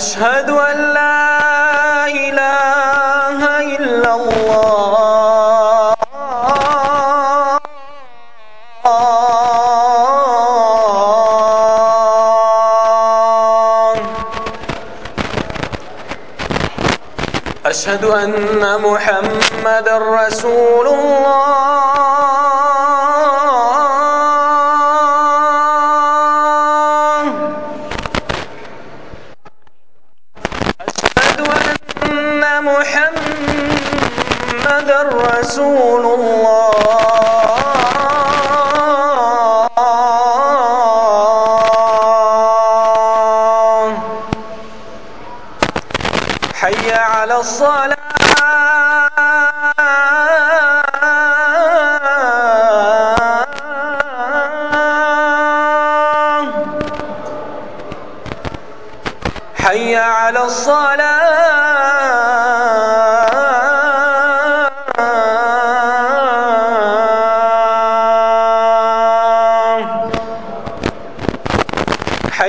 أشهد أن لا إله إلا الله. أشهد أن محمد رسول الله.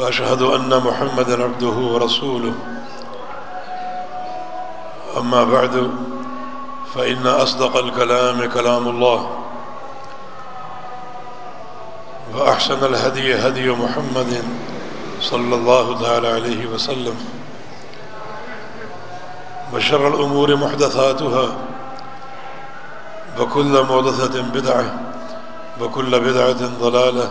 وأشهد أن محمدا عبده ورسوله. أما بعد، فإن أصدق الكلام كلام الله، وأحسن الهدي هدي محمد صلى الله تعالى عليه وسلم، وشر الأمور محدثاتها، وكل محدثة بدعة، وكل بدعة ضلالة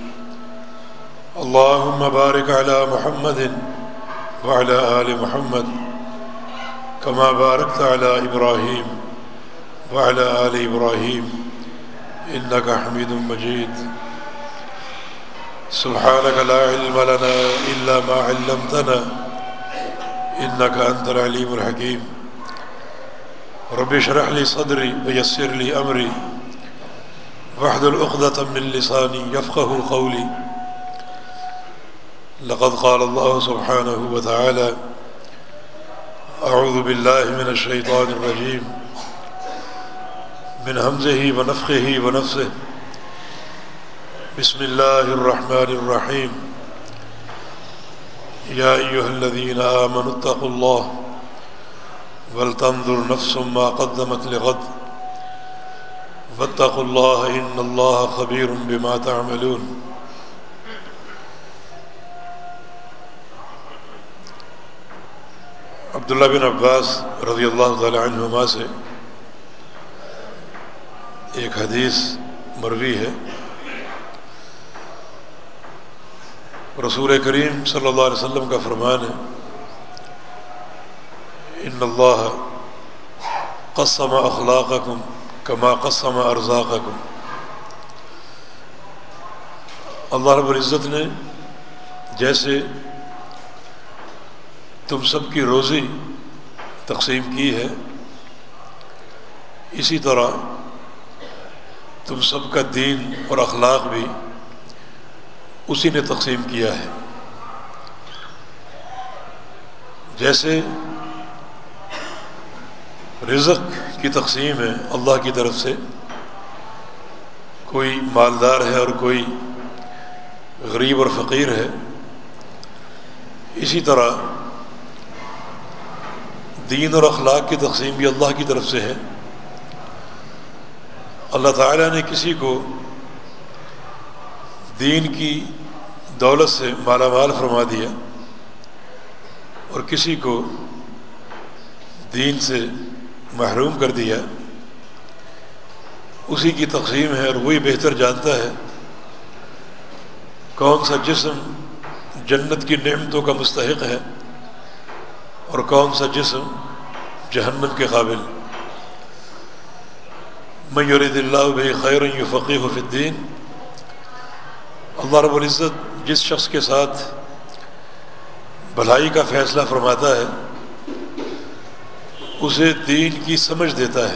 اللهم بارك على محمد وعلى آل محمد كما باركت على إبراهيم وعلى آل إبراهيم إنك حميد مجيد. سبحانك لا علم لنا إلا ما علمتنا إنك أنت العليم الحكيم. رب اشرح لي صدري ويسر لي أمري واحلل عقدة من لساني يفقه قولي. لقد قال الله سبحانه وتعالى أعوذ بالله من الشيطان الرجيم. من همزه ونفخه ونفسه. بسم الله الرحمن الرحيم. يا أيها الذين آمنوا اتقوا الله ولتنظر نفس ما قدمت لغد. واتقوا الله إن الله خبير بما تعملون. عبداللہ بن عباس رضی اللہ تعالی عنہما سے ایک حدیث مروی ہے۔ رسول کریم صلی اللہ علیہ وسلم کا فرمان ہے، ان اللہ قسم اخلاقکم کما قسم ارزاقکم اللہ رب العزت نے جیسے تم سب کی روزی تقسیم کی ہے۔ اسی طرح تم سب کا دین اور اخلاق بھی اسی نے تقسیم کیا ہے۔ جیسے رزق کی تقسیم ہے اللہ کی طرف سے، کوئی مالدار ہے اور کوئی غریب اور فقیر ہے۔ اسی طرح دین اور اخلاق کی تقسیم بھی اللہ کی طرف سے ہے۔ اللہ تعالیٰ نے کسی کو دین کی دولت سے مالا مال فرما دیا اور کسی کو دین سے محروم کر دیا، اسی کی تقسیم ہے اور وہی بہتر جانتا ہے۔ کون سا جسم جنت کی نعمتوں کا مستحق ہے؟ اور کون سا جسم جہنم کے قابل؟ میورد اللہ بھائی خیر فقی و فدین اللہ رب العزت جس شخص کے ساتھ بھلائی کا فیصلہ فرماتا ہے، اسے دین کی سمجھ دیتا ہے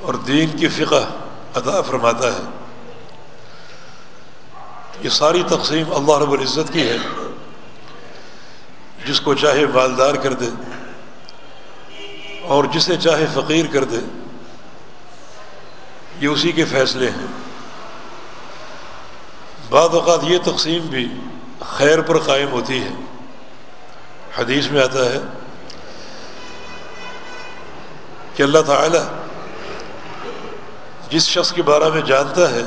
اور دین کی فقہ عطا فرماتا ہے۔ یہ ساری تقسیم اللہ رب العزت کی ہے۔ جس کو چاہے مالدار کر دے اور جسے چاہے فقیر کر دے، یہ اسی کے فیصلے ہیں۔ بعض اوقات یہ تقسیم بھی خیر پر قائم ہوتی ہے۔ حدیث میں آتا ہے کہ اللہ تعالی جس شخص کے بارے میں جانتا ہے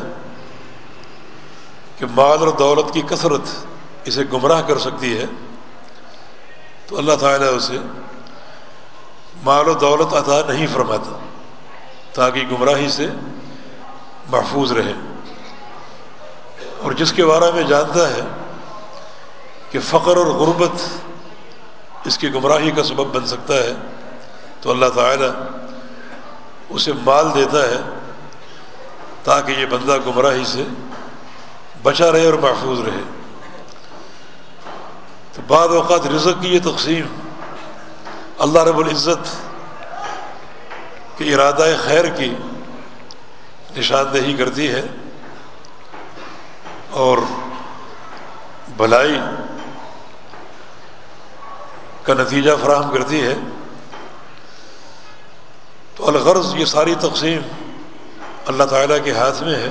کہ مال اور دولت کی کثرت اسے گمراہ کر سکتی ہے تو اللہ تعالیٰ اسے مال و دولت عطا نہیں فرماتا، تاکہ گمراہی سے محفوظ رہے۔ اور جس کے بارے میں جانتا ہے کہ فقر اور غربت اس کی گمراہی کا سبب بن سکتا ہے، تو اللہ تعالیٰ اسے مال دیتا ہے تاکہ یہ بندہ گمراہی سے بچا رہے اور محفوظ رہے۔ تو بعض اوقات رزق کی یہ تقسیم، اللہ رب العزت کے ارادہ خیر کی نشاندہی کرتی ہے اور بھلائی کا نتیجہ فراہم کرتی ہے۔ تو الغرض یہ ساری تقسیم اللہ تعالیٰ کے ہاتھ میں ہے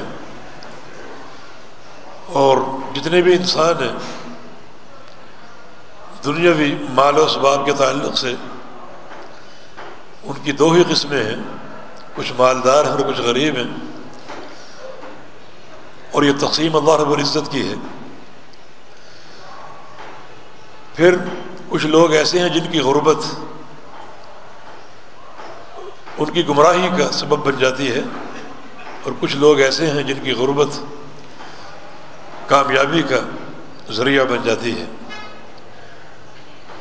اور جتنے بھی انسان ہیں دنیاوی مال و اسباب کے تعلق سے ان کی دو ہی قسمیں ہیں، کچھ مالدار ہیں اور کچھ غریب ہیں۔ اور یہ تقسیم اللہ رب العزت کی ہے۔ پھر کچھ لوگ ایسے ہیں جن کی غربت، ان کی گمراہی کا سبب بن جاتی ہے۔ اور کچھ لوگ ایسے ہیں جن کی غربت کامیابی کا ذریعہ بن جاتی ہے۔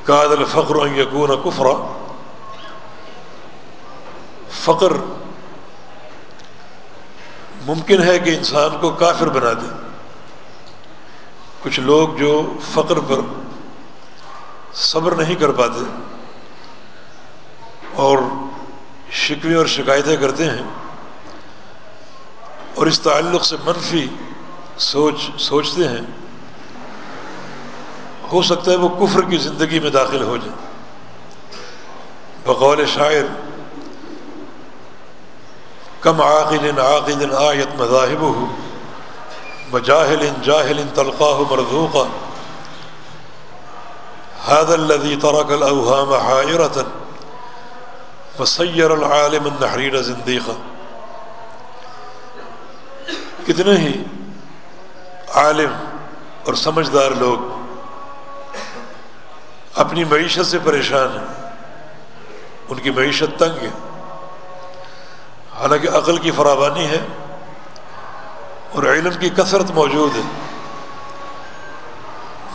قاد الفقر یقون کفرا فقر ممکن ہے کہ انسان کو کافر بنا دے۔ کچھ لوگ جو فقر پر صبر نہیں کر پاتے اور شکوے اور شکایتیں کرتے ہیں اور اس تعلق سے منفی سوچ سوچتے ہیں ہو سکتا ہے وہ کفر کی زندگی میں داخل ہو جائے۔ بقول شاعر، کم عاقل عاقل آیت مذاہب ہو بجاہل جاہل تلقاہ مرضوقہ حاد الذي ترك الأوهام حائرة وسير العالم النحرير زنديقا کتنے ہی عالم اور سمجھدار لوگ اپنی معیشت سے پریشان ہیں۔ ان کی معیشت تنگ ہے۔ حالانکہ عقل کی فراوانی ہے اور علم کی کثرت موجود ہے۔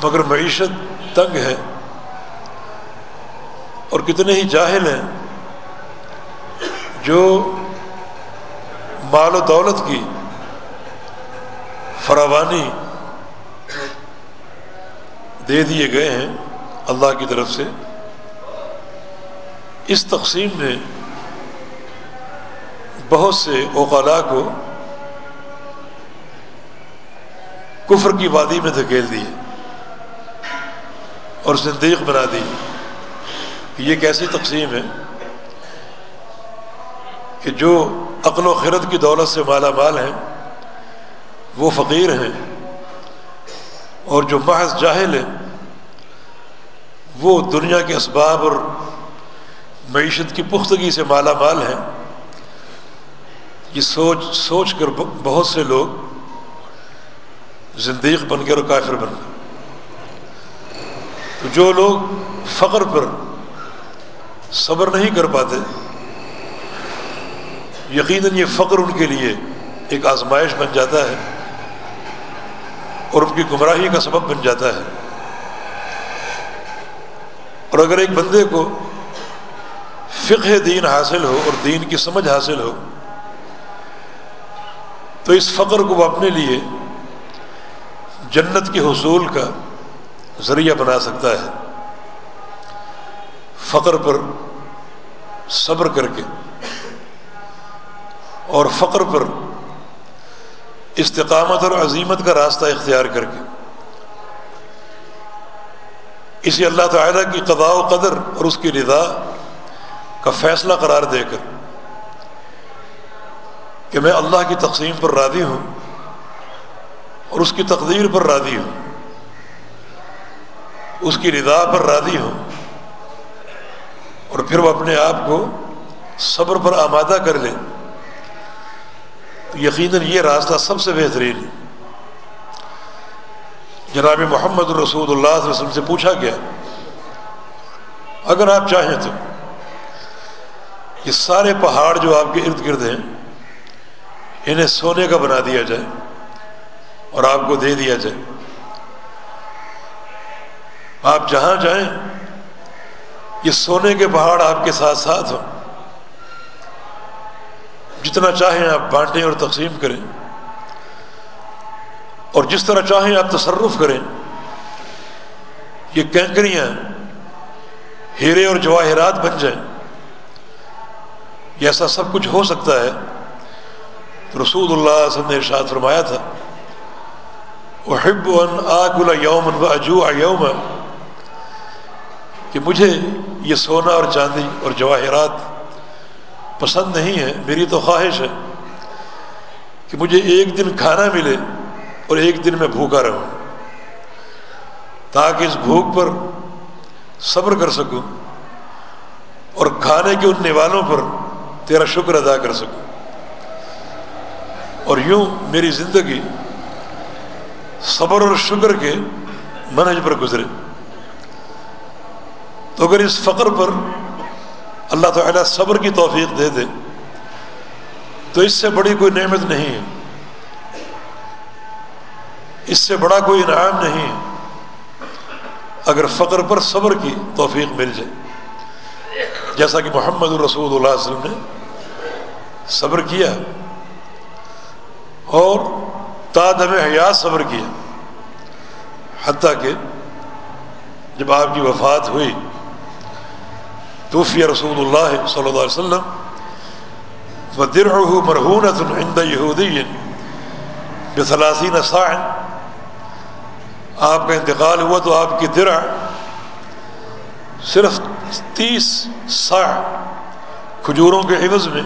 مگر معیشت تنگ ہے اور کتنے ہی جاہل ہیں جو مال و دولت کی فراوانی دے دیے گئے ہیں۔ اللہ کی طرف سے اس تقسیم نے بہت سے اوقلا کو کفر کی وادی میں دھکیل دی اور زندیق بنا دی یہ کیسی تقسیم ہے کہ جو عقل و خرد کی دولت سے مالا مال ہیں، وہ فقیر ہیں اور جو محض جاہل ہیں وہ دنیا کے اسباب اور معیشت کی پختگی سے مالا مال ہیں۔ یہ سوچ سوچ کر بہت سے لوگ زندیق بن گئے اور کافر بن گئے۔ تو جو لوگ فقر پر صبر نہیں کر پاتے، یقیناً یہ فقر ان کے لیے ایک آزمائش بن جاتا ہے اور ان کی گمراہی کا سبب بن جاتا ہے۔ اور اگر ایک بندے کو فقہ دین حاصل ہو اور دین کی سمجھ حاصل ہو، تو اس فقر کو وہ اپنے لیے جنت کے حصول کا ذریعہ بنا سکتا ہے۔ فقر پر صبر کر کے اور فقر پر استقامت اور عظیمت کا راستہ اختیار کر کے اسے اللہ تعالیٰ کی قضاء و قدر اور اس کی رضا کا فیصلہ قرار دے کر کہ میں اللہ کی تقسیم پر راضی ہوں اور اس کی تقدیر پر راضی ہوں، اس کی رضا پر راضی ہوں اور پھر وہ اپنے آپ کو صبر پر آمادہ کر لے۔ تو یقیناً یہ راستہ سب سے بہترین ہے۔ جناب محمد الرسول اللہ علیہ وسلم سے پوچھا گیا، اگر آپ چاہیں تو، یہ سارے پہاڑ جو آپ کے ارد گرد ہیں، انہیں سونے کا بنا دیا جائے اور آپ کو دے دیا جائے۔ آپ جہاں جائیں، یہ سونے کے پہاڑ آپ کے ساتھ ساتھ ہوں۔ جتنا چاہیں آپ بانٹیں اور تقسیم کریں۔ اور جس طرح چاہیں آپ تصرف کریں۔ یہ کینکریاں ہیرے اور جواہرات بن جائیں۔ یہ ایسا سب کچھ ہو سکتا ہے۔ تو رسول اللہ صلی اللہ علیہ وسلم نے ارشاد فرمایا تھا وہ ان آکل یوم و اجو یوم کہ مجھے یہ سونا اور چاندی اور جواہرات پسند نہیں ہے میری تو خواہش ہے کہ مجھے ایک دن کھانا ملے۔ اور ایک دن میں بھوکا رہوں تاکہ اس بھوک پر صبر کر سکوں اور کھانے کے ان نوالوں پر تیرا شکر ادا کر سکوں۔ اور یوں میری زندگی صبر اور شکر کے منہج پر گزرے۔ تو اگر اس فقر پر اللہ تعالیٰ صبر کی توفیق دے دے، تو اس سے بڑی کوئی نعمت نہیں ہے۔ اس سے بڑا کوئی انعام نہیں ہے اگر فقر پر صبر کی توفیق مل جائے۔ جیسا کہ محمد الرسول اللہ علیہ وسلم نے صبر کیا اور تادم حیات صبر کیا۔ حتیٰ کہ جب آپ کی وفات ہوئی توفیہ رسول اللہ صلی اللہ علیہ وسلم و در مرحونت عند یہودی بثلاثین صاعن آپ کا انتقال ہوا تو آپ کی درع صرف تیس سا کھجوروں کے عوض میں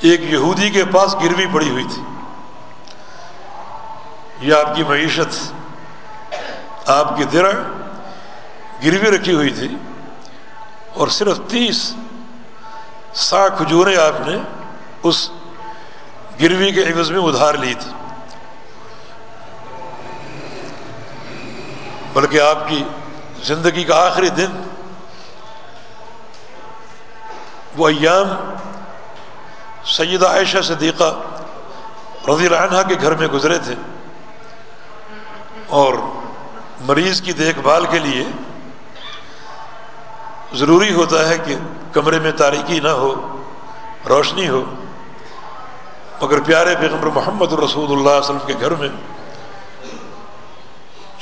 ایک یہودی کے پاس گروی پڑی ہوئی تھی۔ یہ آپ کی معیشت، آپ کی درع گروی رکھی ہوئی تھی اور صرف تیس سا کھجوریں آپ نے اس گروی کے عوض میں ادھار لی تھی۔ بلکہ آپ کی زندگی کا آخری دن وہ ایام سیدہ عائشہ صدیقہ رضی اللہ عنہ کے گھر میں گزرے تھے اور مریض کی دیکھ بھال کے لیے ضروری ہوتا ہے کہ کمرے میں تاریکی نہ ہو، روشنی ہو۔ مگر پیارے پیغمبر محمد الرسول اللہ علیہ وسلم کے گھر میں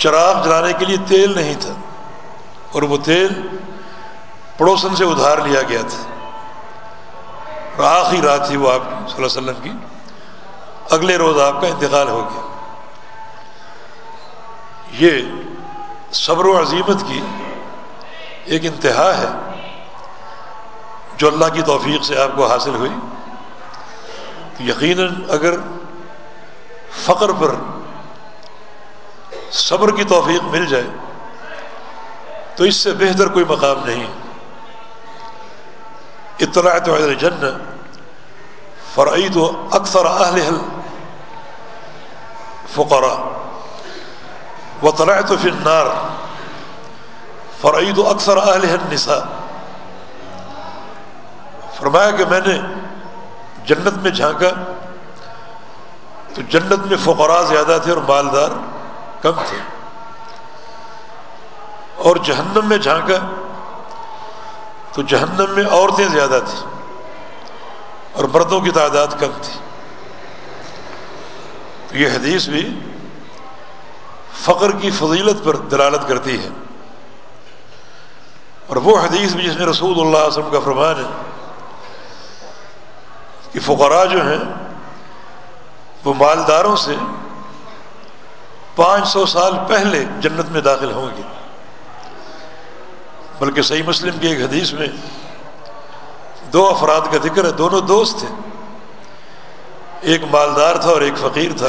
چراغ جلانے کے لیے تیل نہیں تھا اور وہ تیل پڑوسن سے ادھار لیا گیا تھا اور آخری رات تھی وہ آپ کی صلی اللہ علیہ وسلم کی۔ اگلے روز آپ کا انتقال ہو گیا۔ یہ صبر و عظیمت کی ایک انتہا ہے جو اللہ کی توفیق سے آپ کو حاصل ہوئی۔ یقیناً اگر فقر پر صبر کی توفیق مل جائے تو اس سے بہتر کوئی مقام نہیں۔ اطلاع تو جن فرعید و اکثر اہل فقرا و طلع تو پھر نار فرعید و اکثر اہل نسا فرمایا کہ میں نے جنت میں جھانکا تو جنت میں فقراء زیادہ تھے اور مالدار۔ کم تھے۔ اور جہنم میں جھانکا تو جہنم میں عورتیں زیادہ تھیں اور مردوں کی تعداد کم تھی۔ تو یہ حدیث بھی فقر کی فضیلت پر دلالت کرتی ہے۔ اور وہ حدیث بھی جس میں رسول اللہ علیہ وسلم کا فرمان ہے کہ فقراء جو ہیں، وہ مالداروں سے پانچ سو سال پہلے جنت میں داخل ہوں گے۔ بلکہ صحیح مسلم کی ایک حدیث میں دو افراد کا ذکر ہے، دونوں دوست تھے۔ ایک مالدار تھا اور ایک فقیر تھا۔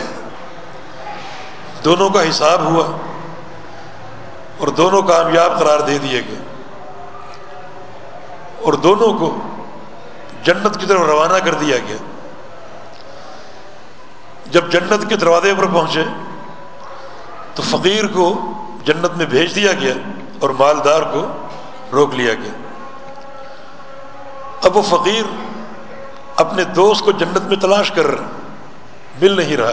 دونوں کا حساب ہوا اور دونوں کامیاب قرار دے دیے گئے۔ اور دونوں کو جنت کی طرف روانہ کر دیا گیا۔ جب جنت کے دروازے پر پہنچے تو فقیر کو جنت میں بھیج دیا گیا اور مالدار کو روک لیا گیا۔ اب وہ فقیر اپنے دوست کو جنت میں تلاش کر رہا مل نہیں رہا۔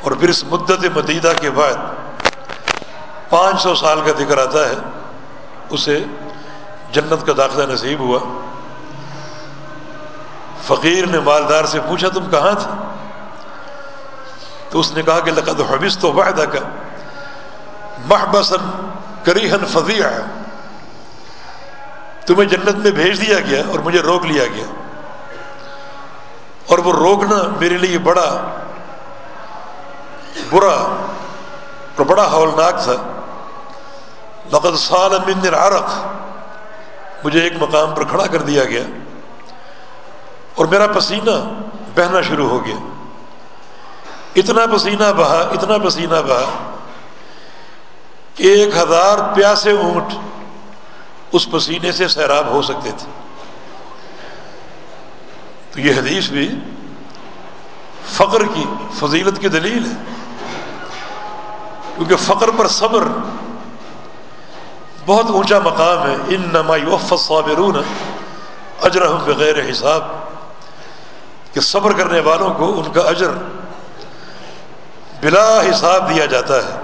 اور پھر اس مدت مدیدہ کے بعد پانچ سو سال کا ذکر آتا ہے، اسے جنت کا داخلہ نصیب ہوا۔ فقیر نے مالدار سے پوچھا، تم کہاں تھے؟ تو اس نے کہا کہ لقد حبس تو واحدہ کا محبسن کریحن فضیہ تمہیں جنت میں بھیج دیا گیا اور مجھے روک لیا گیا۔ اور وہ روکنا میرے لیے بڑا برا اور بڑا ہولناک تھا۔ لقد سال من العرق، مجھے ایک مقام پر کھڑا کر دیا گیا۔ اور میرا پسینہ بہنا شروع ہو گیا۔ اتنا پسینہ بہا، اتنا پسینہ بہا کہ ایک ہزار پیاسے اونٹ اس پسینے سے سیراب ہو سکتے تھے۔ تو یہ حدیث بھی فقر کی فضیلت کی دلیل ہے۔ کیونکہ فقر پر صبر بہت اونچا مقام ہے۔ ان نمائی وفت صابرون اجرحم بغیر حساب۔ کہ صبر کرنے والوں کو ان کا اجر بلا حساب دیا جاتا ہے۔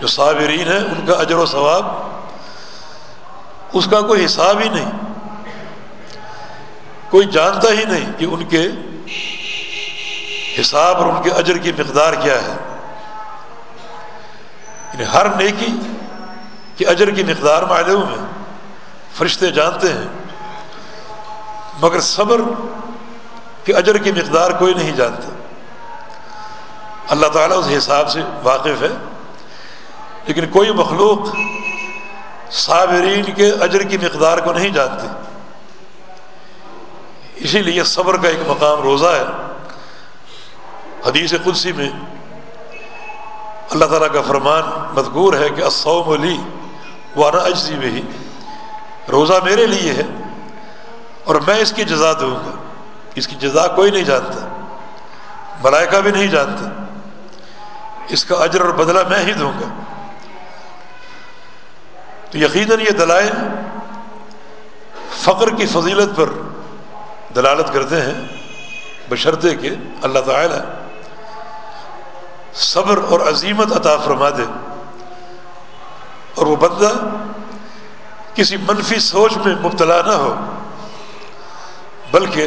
جو صابرین ہیں، ان کا اجر و ثواب اس کا کوئی حساب ہی نہیں۔ کوئی جانتا ہی نہیں کہ ان کے حساب اور ان کے اجر کی مقدار کیا ہے۔ یعنی ہر نیکی کہ اجر کی مقدار معلوم ہے، فرشتے جانتے ہیں، مگر صبر کے اجر کی مقدار کوئی نہیں جانتا۔ اللہ تعالیٰ اس حساب سے واقف ہے۔ لیکن کوئی مخلوق صابرین کے اجر کی مقدار کو نہیں جانتی اسی لیے صبر کا ایک مقام روزہ ہے۔ حدیث قدسی میں اللہ تعالیٰ کا فرمان مذکور ہے کہ اسوم علی وانا اجزی میں ہی روزہ میرے لیے ہے اور میں اس کی جزا دوں گا۔ اس کی جزا کوئی نہیں جانتا۔ ملائکہ بھی نہیں جانتا اس کا اجر اور بدلہ میں ہی دوں گا۔ تو یقیناً یہ دلائل فقر کی فضیلت پر دلالت کرتے ہیں، بشرطے کہ اللہ تعالی صبر اور عظیمت عطا فرما دے اور وہ بندہ کسی منفی سوچ میں مبتلا نہ ہو، بلکہ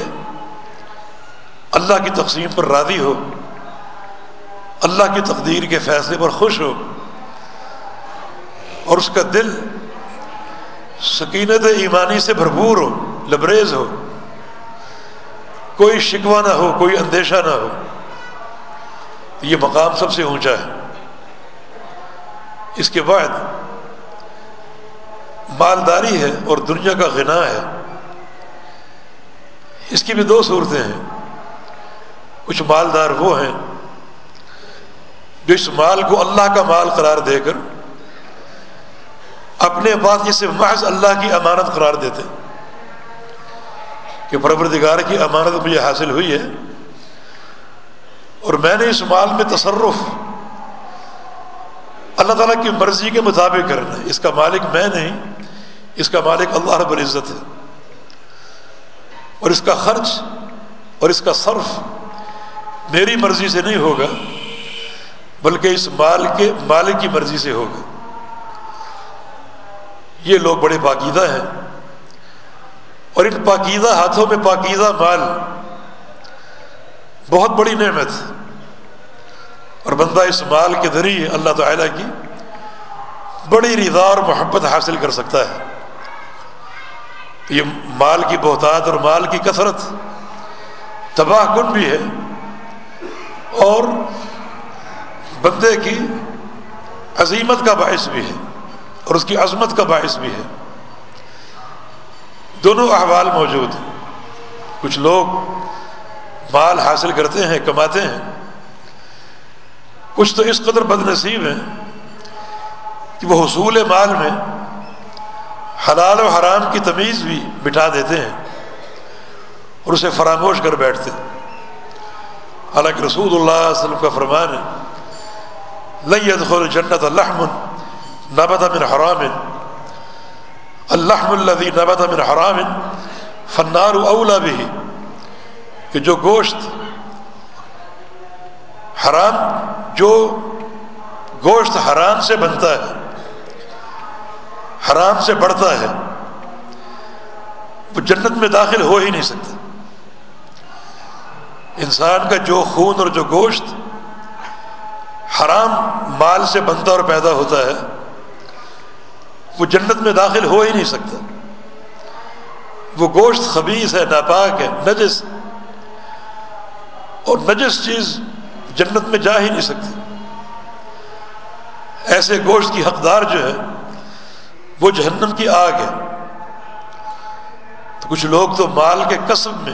اللہ کی تقسیم پر راضی ہو۔ اللہ کی تقدیر کے فیصلے پر خوش ہو اور اس کا دل سکینت ایمانی سے بھرپور ہو، لبریز ہو۔ کوئی شکوہ نہ ہو، کوئی اندیشہ نہ ہو۔ یہ مقام سب سے اونچا ہے۔ اس کے بعد مالداری ہے اور دنیا کا غنا ہے۔ اس کی بھی دو صورتیں ہیں۔ کچھ مالدار وہ ہیں جو اس مال کو اللہ کا مال قرار دے کر اپنے پاس اسے محض اللہ کی امانت قرار دیتے کہ پروردگار کی امانت مجھے حاصل ہوئی ہے اور میں نے اس مال میں تصرف اللہ تعالیٰ کی مرضی کے مطابق کرنا ہے۔ اس کا مالک میں نہیں، اس کا مالک اللہ رب العزت ہے۔ اور اس کا خرچ اور اس کا صرف میری مرضی سے نہیں ہوگا۔ بلکہ اس مال کے مالک کی مرضی سے ہوگا یہ لوگ بڑے پاکیزہ ہیں۔ اور ان پاکیزہ ہاتھوں میں پاکیزہ مال بہت بڑی نعمت۔ اور بندہ اس مال کے ذریعے اللہ تعالیٰ کی بڑی رضا اور محبت حاصل کر سکتا ہے۔ یہ مال کی بہتات اور مال کی کثرت تباہ کن بھی ہے۔ اور بندے کی عظیمت کا باعث بھی ہے اور اس کی عظمت کا باعث بھی ہے۔ دونوں احوال موجود ہیں۔ کچھ لوگ مال حاصل کرتے ہیں، کماتے ہیں۔ کچھ تو اس قدر بد نصیب ہیں کہ وہ حصول مال میں حلال و حرام کی تمیز بھی بٹھا دیتے ہیں اور اسے فراموش کر بیٹھتے ہیں۔ حالانکہ رسول اللہ علیہ وسلم کا فرمان ہے لید جنت الحم نبت من حرام. الحم الدی نبت من حرام فنار اولا بھی کہ جو گوشت حرام، جو گوشت حرام سے بنتا ہے، حرام سے بڑھتا ہے، وہ جنت میں داخل ہو ہی نہیں سکتا۔ انسان کا جو خون اور جو گوشت حرام مال سے بنتا اور پیدا ہوتا ہے، وہ جنت میں داخل ہو ہی نہیں سکتا۔ وہ گوشت خبیص ہے، ناپاک ہے، نجس۔ اور نجس چیز جنت میں جا ہی نہیں سکتی۔ ایسے گوشت کی حقدار جو ہے، وہ جہنم کی آگ ہے۔ تو کچھ لوگ تو مال کے قصب میں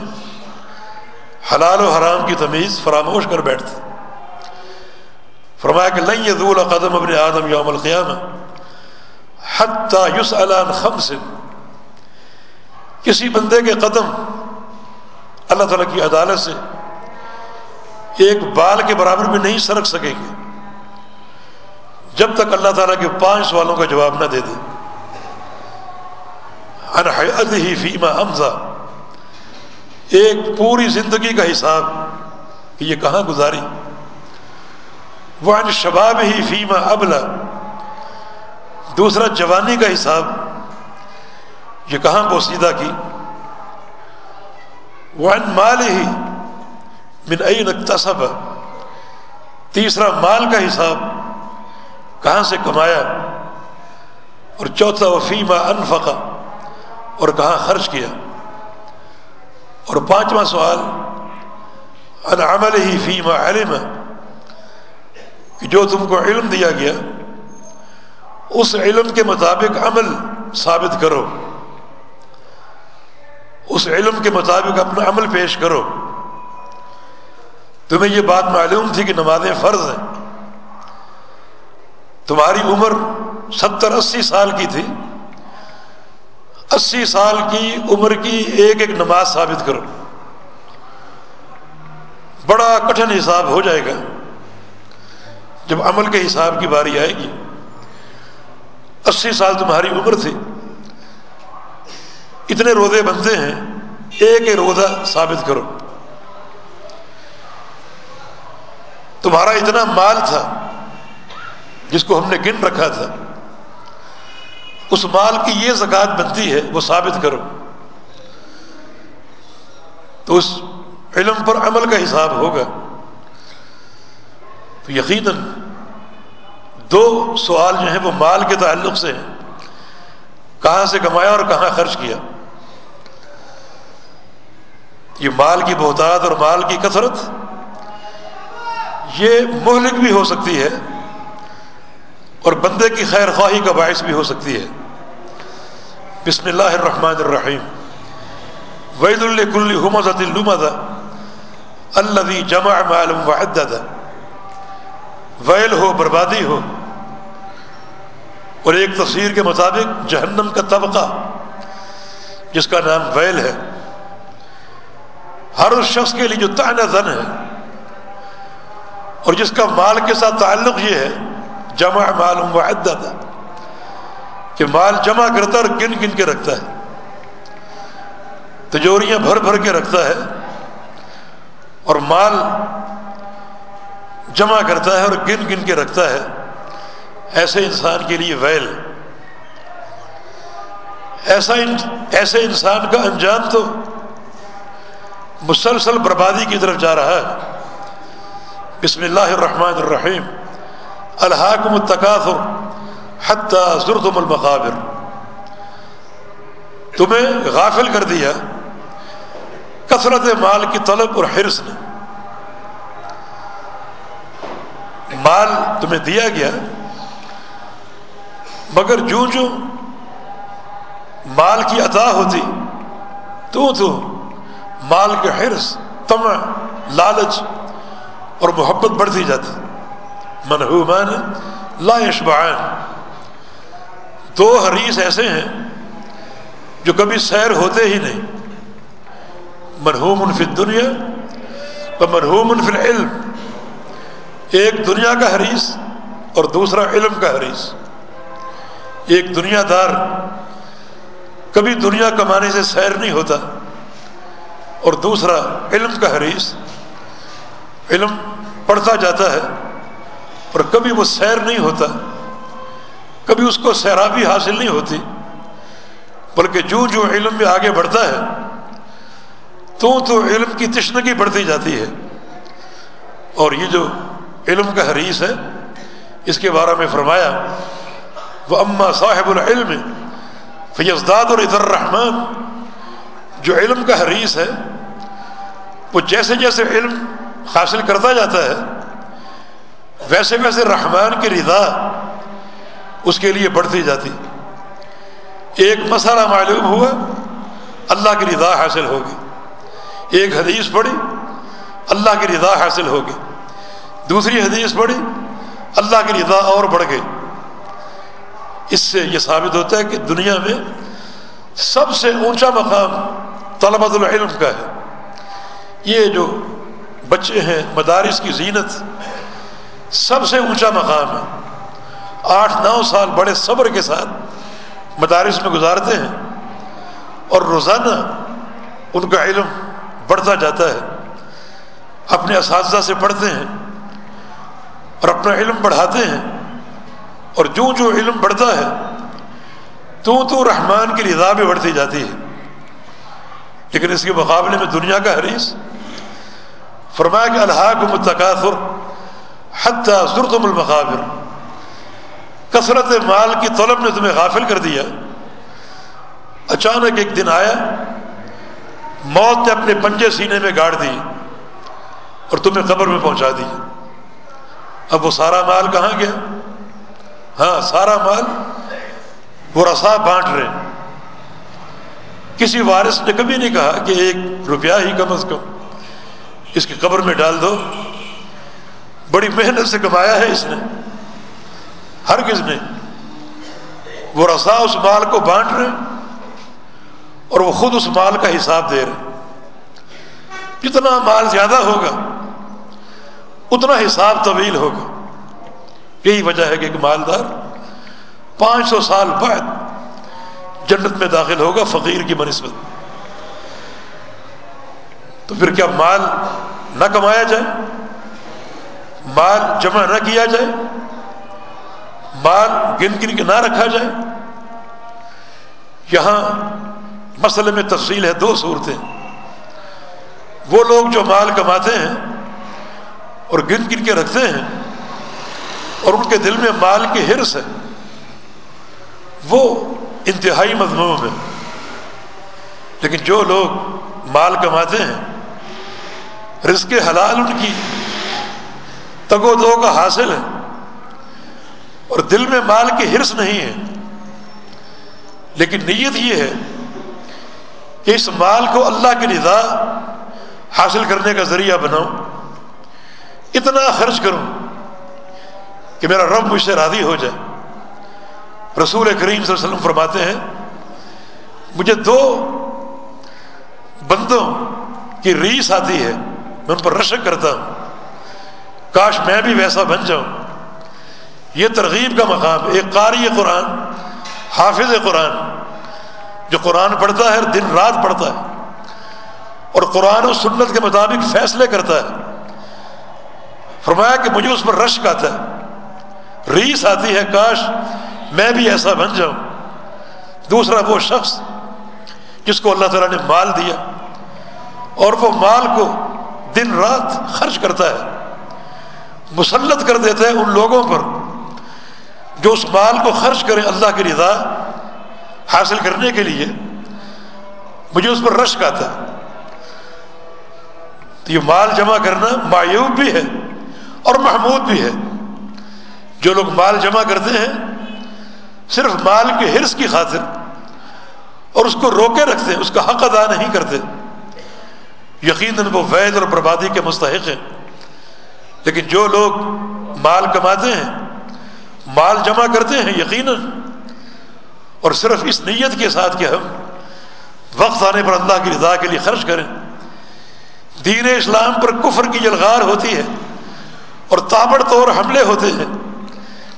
حلال و حرام کی تمیز فراموش کر بیٹھتے۔ فرمایا کہ لن یذول قدم ابن آدم یوم القیامہ حتیٰ یس علان خمس. کسی بندے کے قدم اللہ تعالیٰ کی عدالت سے ایک بال کے برابر بھی نہیں سرک سکیں گے جب تک اللہ تعالیٰ کے پانچ سوالوں کا جواب نہ دے دے. انحد ہی فیما حمزہ ایک پوری زندگی کا حساب کہ یہ کہاں گزاری؟ وہ ان شباب ہی فیما ابلا دوسرا، جوانی کا حساب۔ یہ کہاں پوسیدہ کی؟ ون مال ہی من عین نقتصب تیسرا، مال کا حساب۔ کہاں سے کمایا؟ اور چوتھا وفیمہ انفقا اور کہاں خرچ کیا؟ اور پانچواں سوال ان عمل ہی فیما علم۔ کہ جو تم کو علم دیا گیا، اس علم کے مطابق عمل ثابت کرو۔ اس علم کے مطابق اپنا عمل پیش کرو۔ تمہیں یہ بات معلوم تھی کہ نمازیں فرض ہیں۔ تمہاری عمر ستر اسی سال کی تھی۔ اسی سال کی عمر کی ایک ایک نماز ثابت کرو۔ بڑا کٹھن حساب ہو جائے گا۔ جب عمل کے حساب کی باری آئے گی، اسی سال تمہاری عمر تھی۔ اتنے روزے بنتے ہیں، ایک ایک روزہ ثابت کرو۔ تمہارا اتنا مال تھا، جس کو ہم نے گن رکھا تھا، اس مال کی یہ زکوٰۃ بنتی ہے، وہ ثابت کرو۔ تو اس علم پر عمل کا حساب ہوگا۔ تو یقیناً دو سوال جو ہیں وہ مال کے تعلق سے ہیں۔ کہاں سے کمایا اور کہاں خرچ کیا۔ یہ مال کی بہتات اور مال کی کثرت، یہ مہلک بھی ہو سکتی ہے اور بندے کی خیر خواہی کا باعث بھی ہو سکتی ہے۔ بسم اللہ الرحمن الرحیم۔ وید الکل حمد المد اللہ جمع معلوم وحدد ویل ہو، بربادی ہو۔ اور ایک تصویر کے مطابق جہنم کا طبقہ، جس کا نام ویل ہے، ہر اس شخص کے لیے جو تعنہ زن ہے، اور جس کا مال کے ساتھ تعلق یہ ہے، جمع معلوم وعدت کہ مال جمع کرتا اور گن گن کے رکھتا ہے۔ تجوریاں بھر بھر کے رکھتا ہے، اور مال جمع کرتا ہے اور گن گن کے رکھتا ہے۔ ایسے انسان کے لیے ویل۔ ایسا ایسے انسان کا انجام تو مسلسل بربادی کی طرف جا رہا ہے۔ بسم اللہ الرحمن الرحیم۔ الحاکم التکاثر حتیٰ زرتم المقابر۔ تمہیں غافل کر دیا۔ کثرت مال کی طلب اور حرص نے۔ مال تمہیں دیا گیا، مگر جو جو مال کی عطا ہوتی، تو تو مال کے حرص تمع لالچ اور محبت بڑھتی جاتی۔ منحومان لا یشبعان۔ دو حریث ایسے ہیں جو کبھی سیر ہوتے ہی نہیں۔ مرحوم فی دنیا و مرحوم فی العلم۔ ایک دنیا کا حریث اور دوسرا علم کا حریث ایک دنیا دار کبھی دنیا کمانے سے سیر نہیں ہوتا اور دوسرا علم کا حریث علم پڑھتا جاتا ہے اور کبھی وہ سیر نہیں ہوتا، کبھی اس کو سیرابی حاصل نہیں ہوتی، بلکہ جو جو علم میں آگے بڑھتا ہے، تو تو علم کی تشنگی بڑھتی جاتی ہے۔ اور یہ جو علم کا حریث ہے۔ اس کے بارے میں فرمایا، وہ اما صاحب العلم فیضداد اور ادر رحمان جو علم کا حریث ہے، وہ جیسے جیسے علم حاصل کرتا جاتا ہے، ویسے ویسے رحمان کی رضا اس کے لیے بڑھتی جاتی۔ ایک مسئلہ معلوم ہوا، اللہ کی رضا حاصل ہوگی۔ ایک حدیث پڑھی، اللہ کی رضا حاصل ہوگی۔ دوسری حدیث پڑھی، اللہ کی رضا اور بڑھ گئی۔ اس سے یہ ثابت ہوتا ہے کہ دنیا میں سب سے اونچا مقام طلبۃ العلم کا ہے۔ یہ جو بچے ہیں، مدارس کی زینت سب سے اونچا مقام ہے۔ آٹھ نو سال بڑے صبر کے ساتھ مدارس میں گزارتے ہیں اور روزانہ ان کا علم بڑھتا جاتا ہے۔ اپنے اساتذہ سے پڑھتے ہیں۔ اور اپنا علم بڑھاتے ہیں اور جو جو علم بڑھتا ہے، تو تو رحمان کی رضا بھی بڑھتی جاتی ہے لیکن اس کے مقابلے میں دنیا کا حریث فرمایا کہ اللہ کو متقاثر حتیٰ ضرتم المقابر۔ کثرت مال کی طلب نے تمہیں غافل کر دیا۔ اچانک ایک دن آیا، موت نے اپنے پنجے سینے میں گاڑ دی اور تمہیں قبر میں پہنچا دی۔ اب وہ سارا مال کہاں گیا؟ ہاں سارا مال وہ رسا بانٹ رہے کسی وارث نے کبھی نہیں کہا کہ ایک روپیہ ہی کم از کم اس کی قبر میں ڈال دو۔ بڑی محنت سے کمایا ہے اس نے۔ ہر کس نے وہ رسا اس مال کو بانٹ رہے اور وہ خود اس مال کا حساب دے رہے جتنا مال زیادہ ہوگا؟ اتنا حساب طویل ہوگا۔ یہی وجہ ہے کہ ایک مالدار پانچ سو سال بعد جنت میں داخل ہوگا فقیر کی بنسبت۔ تو پھر کیا مال نہ کمایا جائے؟ مال جمع نہ کیا جائے؟ مال گن گن کے نہ رکھا جائے؟ یہاں مسئلے میں تفصیل ہے، دو صورتیں۔ وہ لوگ جو مال کماتے ہیں اور گن گن کے رکھتے ہیں اور ان کے دل میں مال کی ہرس ہے۔ وہ انتہائی مضموم ہے لیکن جو لوگ مال کماتے ہیں، رزق حلال ان کی تگ و دو کا حاصل ہے اور دل میں مال کی ہرس نہیں ہے۔ لیکن نیت یہ ہے کہ اس مال کو اللہ کی رضا حاصل کرنے کا ذریعہ بناؤں اتنا خرچ کروں کہ میرا رب مجھ سے راضی ہو جائے۔ رسول کریم صلی اللہ علیہ وسلم فرماتے ہیں، مجھے دو بندوں کی ریس آتی ہے، میں ان پر رشک کرتا ہوں۔ کاش میں بھی ویسا بن جاؤں۔ یہ ترغیب کا مقام، ایک قاری قرآن، حافظ قرآن، جو قرآن پڑھتا ہے دن رات پڑھتا ہے اور قرآن و سنت کے مطابق فیصلے کرتا ہے۔ فرمایا کہ مجھے اس پر رشک آتا ہے ریس آتی ہے، کاش میں بھی ایسا بن جاؤں۔ دوسرا وہ شخص جس کو اللہ تعالیٰ نے مال دیا اور وہ مال کو دن رات خرچ کرتا ہے، مسلط کر دیتا ہے ان لوگوں پر جو اس مال کو خرچ کریں اللہ کی رضا حاصل کرنے کے لیے۔ مجھے اس پر رشک آتا ہے تو یہ مال جمع کرنا معیوب بھی ہے۔ اور محمود بھی ہے۔ جو لوگ مال جمع کرتے ہیں، صرف مال کے حرص کی خاطر اور اس کو روکے رکھتے ہیں اس کا حق ادا نہیں کرتے۔ یقیناً وہ وید اور بربادی کے مستحق ہیں۔ لیکن جو لوگ مال کماتے ہیں، مال جمع کرتے ہیں یقیناً، اور صرف اس نیت کے ساتھ کہ ہم وقت آنے پر اللہ کی رضا کے لیے خرچ کریں۔ دین اسلام پر کفر کی جلغار ہوتی ہے۔ اور تابڑ طور حملے ہوتے ہیں۔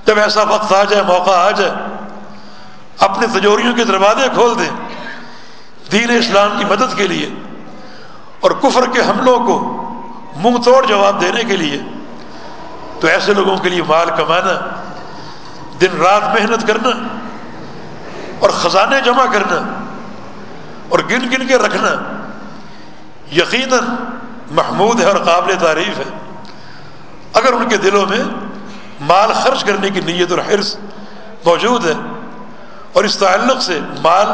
جب ایسا وقت آ جائے، موقع آ جائے، اپنے تجوریوں کے دروازے کھول دیں دین اسلام کی مدد کے لیے اور کفر کے حملوں کو منہ توڑ جواب دینے کے لیے، تو ایسے لوگوں کے لیے مال کمانا، دن رات محنت کرنا اور خزانے جمع کرنا اور گن گن کے رکھنا یقیناً محمود ہے اور قابل تعریف ہے۔ اگر ان کے دلوں میں مال خرچ کرنے کی نیت اور حرص موجود ہے اور اس تعلق سے مال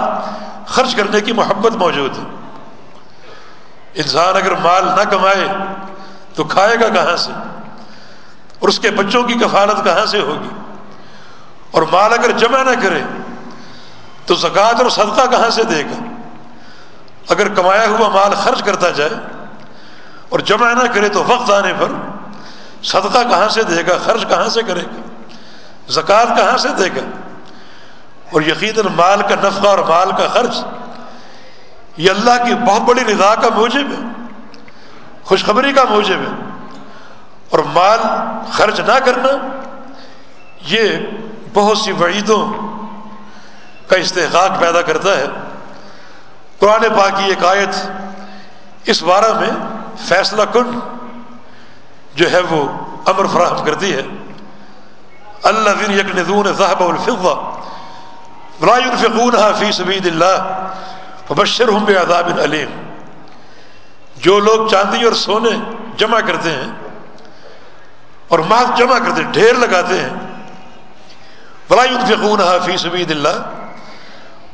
خرچ کرنے کی محبت موجود ہے، انسان اگر مال نہ کمائے تو کھائے گا کہاں سے؟ اور اس کے بچوں کی کفالت کہاں سے ہوگی؟ اور مال اگر جمع نہ کرے تو زکوٰۃ اور صدقہ کہاں سے دے گا؟ اگر کمایا ہوا مال خرچ کرتا جائے اور جمع نہ کرے تو وقت آنے پر صدقہ کہاں سے دے گا؟ خرچ کہاں سے کرے گا؟ زکوٰۃ کہاں سے دے گا؟ اور یقیناً مال کا نفع اور مال کا خرچ یہ اللہ کی بہت بڑی رضا کا موجب ہے، خوشخبری کا موجب ہے۔ اور مال خرچ نہ کرنا، یہ بہت سی وعیدوں کا استحقاق پیدا کرتا ہے۔ قرآن پاک کی ایک آیت اس بارہ میں فیصلہ کن جو ہے وہ امر فراہم کرتی ہے. اللہ دن یک ندون صاحب الفقہ فی سبید اللہ بشر ہوں بے عذاب علیم جو لوگ چاندی اور سونے جمع کرتے ہیں اور ماس جمع کرتے ہیں، ڈھیر لگاتے ہیں بلائی فکون حافظ سبید اللہ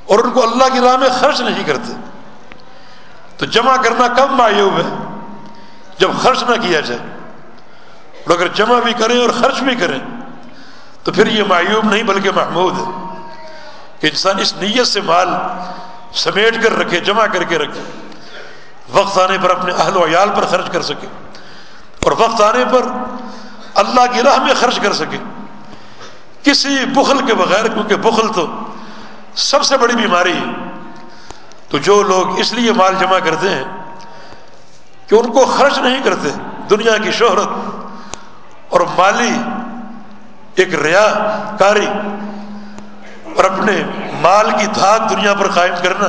اور ان کو اللہ کی راہ میں خرچ نہیں کرتے. تو جمع کرنا کم معیوب ہے؟ جب خرچ نہ کیا جائے. اور اگر جمع بھی کریں اور خرچ بھی کریں، تو پھر یہ معیوب نہیں بلکہ محمود ہے کہ انسان اس نیت سے مال سمیٹ کر رکھے، جمع کر کے رکھے، وقت آنے پر اپنے اہل و عیال پر خرچ کر سکے اور وقت آنے پر اللہ کی راہ میں خرچ کر سکے۔ کسی بخل کے بغیر، کیونکہ بخل تو سب سے بڑی بیماری ہے، تو جو لوگ اس لیے مال جمع کرتے ہیں کہ ان کو خرچ نہیں کرتے، دنیا کی شہرت اور مالی ایک ریا کاری اور اپنے مال کی دھاک دنیا پر قائم کرنا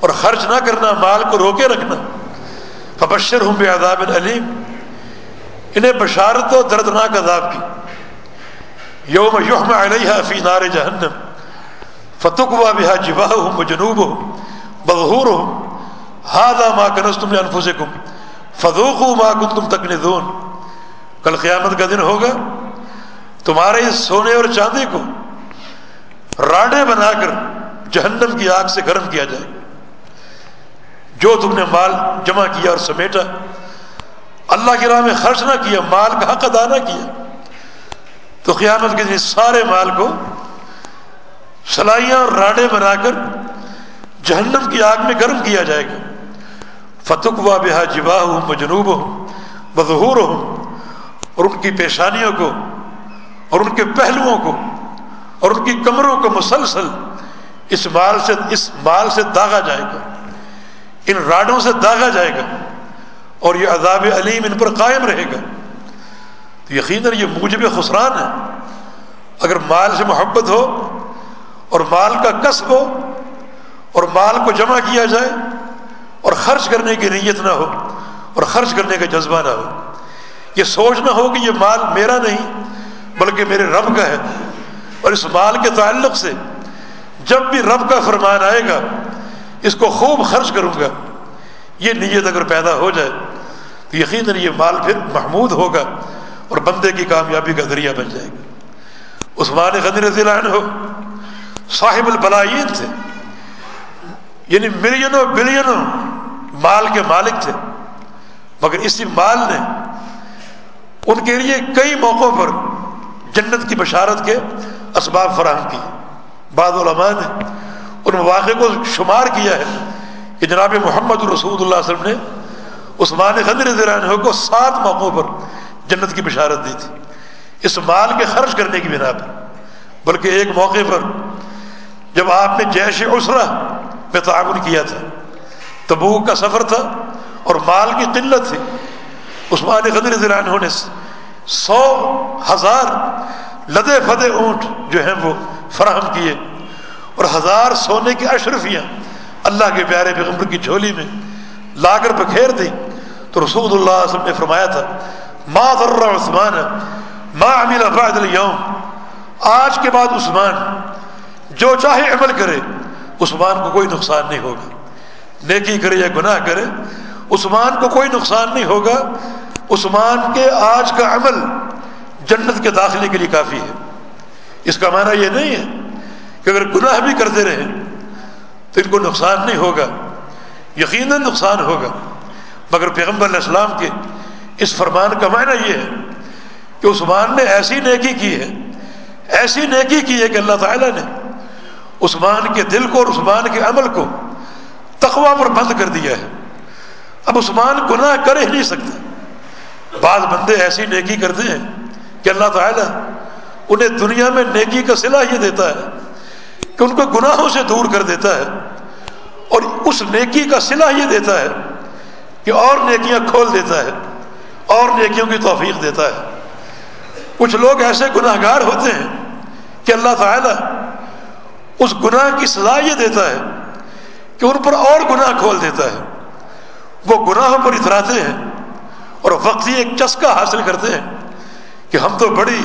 اور خرچ نہ کرنا، مال کو روکے رکھنا۔ فبشر ہوں بے عذاب علیم انہیں بشارت و دردناک عذاب کی۔ یوم یوم علیہ فی نار جہنم۔ فتق و بحا جباہ ہوں جنوب ہو بظہور ہو ہادا ماں کنس تم انفوز کم فدوق ماں کن تم تک دون کل قیامت کا دن ہوگا، تمہارے اس سونے اور چاندی کو راڈے بنا کر جہنم کی آگ سے گرم کیا جائے۔ جو تم نے مال جمع کیا اور سمیٹا، اللہ کی راہ میں خرچ نہ کیا، مال کا حق ادا نہ کیا، تو قیامت کے دن سارے مال کو سلائیاں اور راڈے بنا کر جہنم کی آگ میں گرم کیا جائے گا۔ فتق و بحا جباہ ہوں مجنوب ہوں بظہور ہوں اور ان کی پیشانیوں کو، اور ان کے پہلوؤں کو، اور ان کی کمروں کو مسلسل اس مال سے، اس مال سے داغا جائے گا۔ ان راڈوں سے داغا جائے گا۔ اور یہ عذاب علیم ان پر قائم رہے گا۔ تو یقیناً یہ موجب خسران ہے۔ اگر مال سے محبت ہو، اور مال کا کسب ہو، اور مال کو جمع کیا جائے، اور خرچ کرنے کی نیت نہ ہو، اور خرچ کرنے کا جذبہ نہ ہو یہ سوچ نہ ہو کہ یہ مال میرا نہیں، بلکہ میرے رب کا ہے۔ اور اس مال کے تعلق سے جب بھی رب کا فرمان آئے گا، اس کو خوب خرچ کروں گا۔ یہ نیت اگر پیدا ہو جائے، تو یقیناً یہ مال پھر محمود ہوگا اور بندے کی کامیابی کا ذریعہ بن جائے گا۔ عثمان غنی رضی اللہ عنہ ہو صاحب البلائین تھے یعنی ملینوں بلینوں مال کے مالک تھے۔ مگر اسی مال نے ان کے لیے کئی موقعوں پر جنت کی بشارت کے اسباب فراہم کی بعض علماء نے ان مواقع کو شمار کیا ہے کہ جناب محمد رسول اللہ علیہ وسلم نے عثمان خدر عنہ کو سات موقعوں پر جنت کی بشارت دی تھی۔ اس مال کے خرچ کرنے کی بنا پر۔ بلکہ ایک موقع پر جب آپ نے جیش اسرا میں تعاون کیا تھا، تبوک کا سفر تھا اور مال کی قلت تھی عثمان خدر عنہ نے سو ہزار لدے فدے اونٹ جو ہیں وہ فراہم کیے اور ہزار سونے کی اشرفیاں اللہ کے پیارے پیغمبر کی جھولی میں لا کر بکھیر دی تو رسول اللہ علیہ وسلم نے فرمایا تھا، ما ذر عثمان، ما عمل بعد اليوم۔ آج کے بعد عثمان جو چاہے عمل کرے، عثمان کو کوئی نقصان نہیں ہوگا۔ نیکی کرے یا گناہ کرے عثمان کو کوئی نقصان نہیں ہوگا۔ عثمان کے آج کا عمل جنت کے داخلے کے لیے کافی ہے۔ اس کا معنی یہ نہیں ہے کہ اگر گناہ بھی کرتے رہیں تو ان کو نقصان نہیں ہوگا۔ یقیناً نقصان ہوگا۔ مگر پیغمبر علیہ السلام کے اس فرمان کا معنی یہ ہے کہ عثمان نے ایسی نیکی کی ہے، ایسی نیکی کی ہے کہ اللہ تعالیٰ نے عثمان کے دل کو اور عثمان کے عمل کو تقوا پر بند کر دیا ہے۔ اب عثمان گناہ کر ہی نہیں سکتا بعض بندے ایسی نیکی کرتے ہیں کہ اللہ تعالیٰ انہیں دنیا میں نیکی کا صلاح یہ دیتا ہے کہ ان کو گناہوں سے دور کر دیتا ہے اور اس نیکی کا صلاح یہ دیتا ہے کہ اور نیکیاں کھول دیتا ہے، اور نیکیوں کی توفیق دیتا ہے۔ کچھ لوگ ایسے گناہ گار ہوتے ہیں کہ اللہ تعالیٰ اس گناہ کی سزا یہ دیتا ہے کہ ان پر اور گناہ کھول دیتا ہے۔ وہ گناہوں پر اتراتے ہیں اور وقت ہی ایک چسکا حاصل کرتے ہیں کہ ہم تو بڑی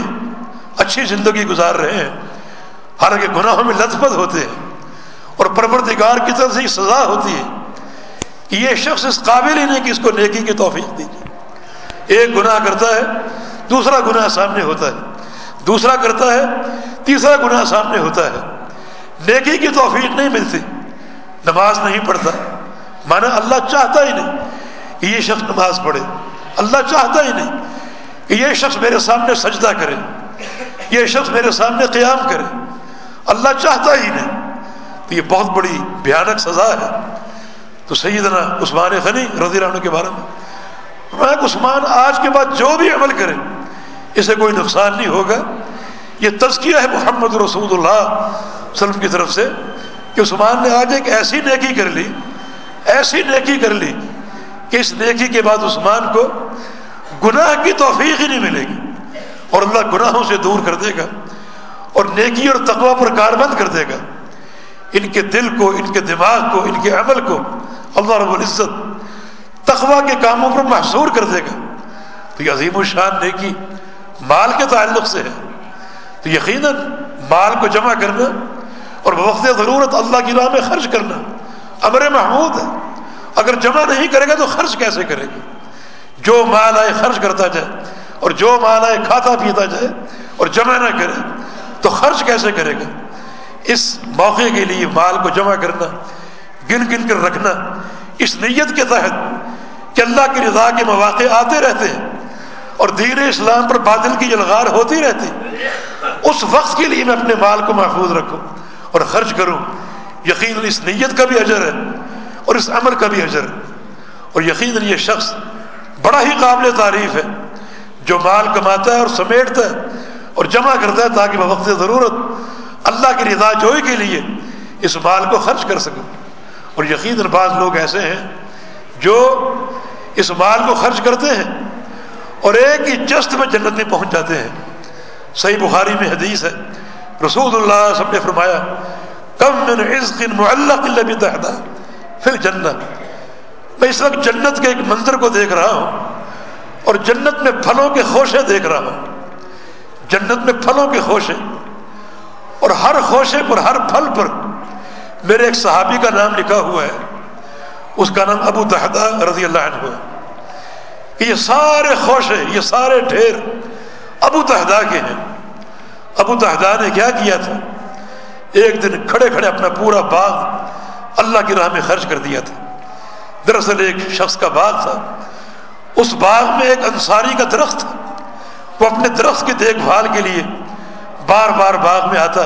اچھی زندگی گزار رہے ہیں، حالانکہ گناہوں میں لطفت ہوتے ہیں اور پروردگار کی طرف سے یہ سزا ہوتی ہے کہ یہ شخص اس قابل ہی نہیں کہ اس کو نیکی کی توفیق دیجیے ایک گناہ کرتا ہے، دوسرا گناہ سامنے ہوتا ہے۔ دوسرا کرتا ہے، تیسرا گناہ سامنے ہوتا ہے۔ نیکی کی توفیق نہیں ملتی، نماز نہیں پڑھتا۔ مانا اللہ چاہتا ہی نہیں کہ یہ شخص نماز پڑھے۔ اللہ چاہتا ہی نہیں کہ یہ شخص میرے سامنے سجدہ کرے۔ یہ شخص میرے سامنے قیام کرے۔ اللہ چاہتا ہی نہیں۔ تو یہ بہت بڑی بھیانک سزا ہے۔ تو سیدنا عثمان غنی رضی اللہ عنہ کے بارے میں۔ عثمان آج کے بعد جو بھی عمل کرے، اسے کوئی نقصان نہیں ہوگا۔ یہ تزکیہ ہے محمد رسول اللہ وسلم کی طرف سے کہ عثمان نے آج ایک ایسی نیکی کر لی ایسی نیکی کر لی کہ اس نیکی کے بعد عثمان کو گناہ کی توفیق ہی نہیں ملے گی اور اللہ گناہوں سے دور کر دے گا اور نیکی اور تقوا پر کاربند کر دے گا۔ ان کے دل کو، ان کے دماغ کو، ان کے عمل کو اللہ رب العزت تقوا کے کاموں پر محصور کر دے گا۔ تو یہ عظیم الشان نیکی مال کے تعلق سے ہے۔ تو یقیناً مال کو جمع کرنا اور بوقت ضرورت اللہ کی راہ میں خرچ کرنا امر محمود ہے۔ اگر جمع نہیں کرے گا تو خرچ کیسے کرے گا؟ جو مال آئے خرچ کرتا جائے اور جو مال آئے کھاتا پیتا جائے اور جمع نہ کرے تو خرچ کیسے کرے گا؟ اس موقع کے لیے مال کو جمع کرنا، گن گن کر رکھنا اس نیت کے تحت کہ اللہ کی رضا کے مواقع آتے رہتے ہیں اور دین اسلام پر بادل کی جلغار ہوتی رہتی۔ اس وقت کے لیے میں اپنے مال کو محفوظ رکھوں اور خرچ کروں۔ یقیناً اس نیت کا بھی اجر ہے اور اس عمل کا بھی اجر ہے۔ اور یقیناً یہ شخص بڑا ہی قابل تعریف ہے، جو مال کماتا ہے اور سمیٹتا ہے اور جمع کرتا ہے تاکہ وہ وقت ضرورت اللہ کی رضا جوئی کے لیے اس مال کو خرچ کر سکوں اور یقیناً بعض لوگ ایسے ہیں جو اس مال کو خرچ کرتے ہیں اور ایک ہی جست میں جنت میں پہنچ جاتے ہیں۔ صحیح بخاری میں حدیث ہے، رسول اللہ سب نے فرمایا کم من عزق معلق بتحدہ پھر جنت میں اس وقت جنت کے ایک منظر کو دیکھ رہا ہوں اور جنت میں پھلوں کے خوشے دیکھ رہا ہوں۔ جنت میں پھلوں کے خوشے اور ہر خوشے پر، ہر پھل پر میرے ایک صحابی کا نام لکھا ہوا ہے۔ اس کا نام ابو دہدا رضی اللہ عنہ ہے۔ کہ یہ سارے خوشے، یہ سارے ڈھیر ابو دہدا کے ہیں۔ ابو دہدا نے کیا کیا تھا؟ ایک دن کھڑے کھڑے اپنا پورا باغ اللہ کی راہ میں خرچ کر دیا تھا۔ دراصل ایک شخص کا باغ تھا۔ اس باغ میں ایک انصاری کا درخت تھا۔ وہ اپنے درخت کی دیکھ بھال کے لیے بار بار باغ میں آتا۔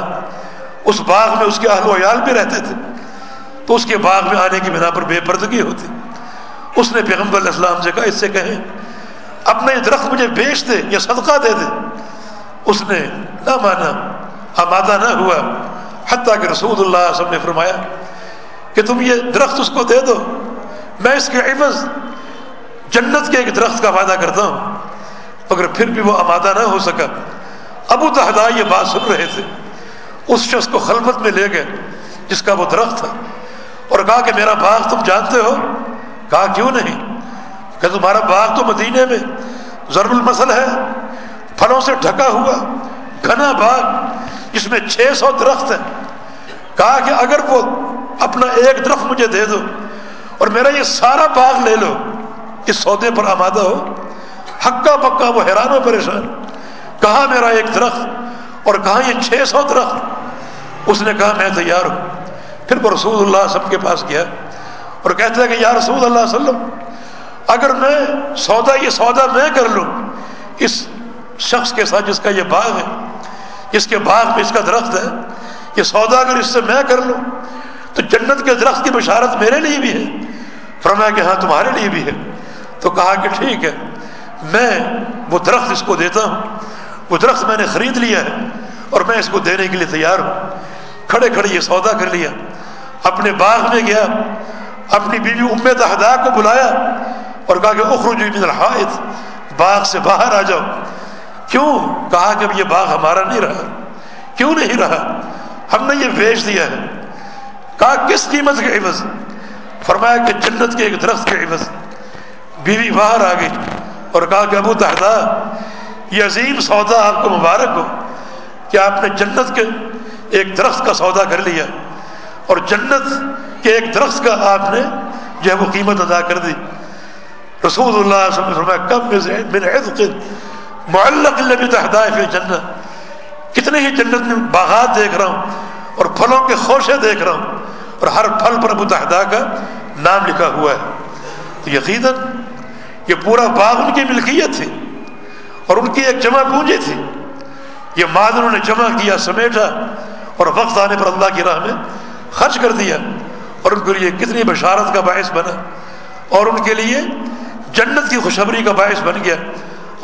اس باغ میں اس کے اہل و عیال بھی رہتے تھے۔ تو اس کے باغ میں آنے کی بنا پر بے پردگی ہوتی۔ اس نے پیغمبر علیہ السلام سے کہا، اس سے کہیں، اپنا یہ درخت مجھے بیچ دے یا صدقہ دے دے۔ اس نے نہ مانا، آمادہ نہ ہوا۔ حتیٰ کہ رسول اللہ سب نے فرمایا کہ تم یہ درخت اس کو دے دو۔ میں اس کے عوض جنت کے ایک درخت کا وعدہ کرتا ہوں، مگر پھر بھی وہ آمادہ نہ ہو سکا۔ ابو تحدا یہ بات سن رہے تھے۔ اس شخص کو خلبت میں لے گئے، جس کا وہ درخت تھا۔ اور کہا کہ میرا باغ تم جانتے ہو؟ کہا، کیوں نہیں؟ کہ تمہارا باغ تو مدینے میں ضرب المسل ہے، پھلوں سے ڈھکا ہوا، گھنا باغ۔ جس میں چھ سو درخت ہیں۔ کہا کہ اگر وہ اپنا ایک درخت مجھے دے دو اور میرا یہ سارا باغ لے لو، اس سودے پر آمادہ ہو۔ ہکا پکا وہ حیران و پریشان۔ کہاں میرا ایک درخت اور کہاں یہ چھ سو درخت۔ اس نے کہا میں تیار ہوں۔ پھر وہ رسول اللہ سب کے پاس گیا اور کہتے ہیں کہ یا رسول اللہ صلی اللہ علیہ وسلم، اگر میں سودا یہ سودا میں کر لوں، اس شخص کے ساتھ جس کا یہ باغ ہے جس کے باغ میں اس کا درخت ہے، یہ سودا اگر اس سے میں کر لوں، تو جنت کے درخت کی بشارت میرے لیے بھی ہے۔ فرمایا کہ ہاں تمہارے لیے بھی ہے۔ تو کہا کہ ٹھیک ہے، میں وہ درخت اس کو دیتا ہوں۔ وہ درخت میں نے خرید لیا ہے اور میں اس کو دینے کے لیے تیار ہوں۔ کھڑے کھڑے یہ سودا کر لیا۔ اپنے باغ میں گیا، اپنی بیوی ام دہدا کو بلایا اور کہا کہ اخرج من الحائط، باغ سے باہر آ جاؤ۔ کیوں کہا کہ اب یہ باغ ہمارا نہیں رہا؟ کیوں نہیں رہا؟ ہم نے یہ بیچ دیا ہے۔ کہا، کس قیمت کے عوض؟ فرمایا کہ جنت کے ایک درخت کے عوض۔ بیوی باہر آ گئی اور کہا کہ، ابو تحدا یہ عظیم سودا آپ کو مبارک ہو کہ آپ نے جنت کے ایک درخت کا سودا کر لیا اور جنت کے ایک درخت کا آپ نے جو ہے وہ قیمت ادا کر دی۔ رسول اللہ صلی اللہ علیہ وسلم کم عزق معلق لبی تحدائف جنت۔ کتنے ہی جنت میں باغات دیکھ رہا ہوں اور پھلوں کے خوشے دیکھ رہا ہوں اور ہر پھل پر ابو کا نام لکھا ہوا ہے۔ تو یقیناً یہ پورا باغ ان کی ملکیت تھی اور ان کی ایک جمع پونجی تھی۔ یہ مال انہوں نے جمع کیا، سمیٹا اور وقت آنے پر اللہ کی راہ میں خرچ کر دیا اور ان کے لیے کتنی بشارت کا باعث بنا اور ان کے لیے جنت کی خوشبری کا باعث بن گیا۔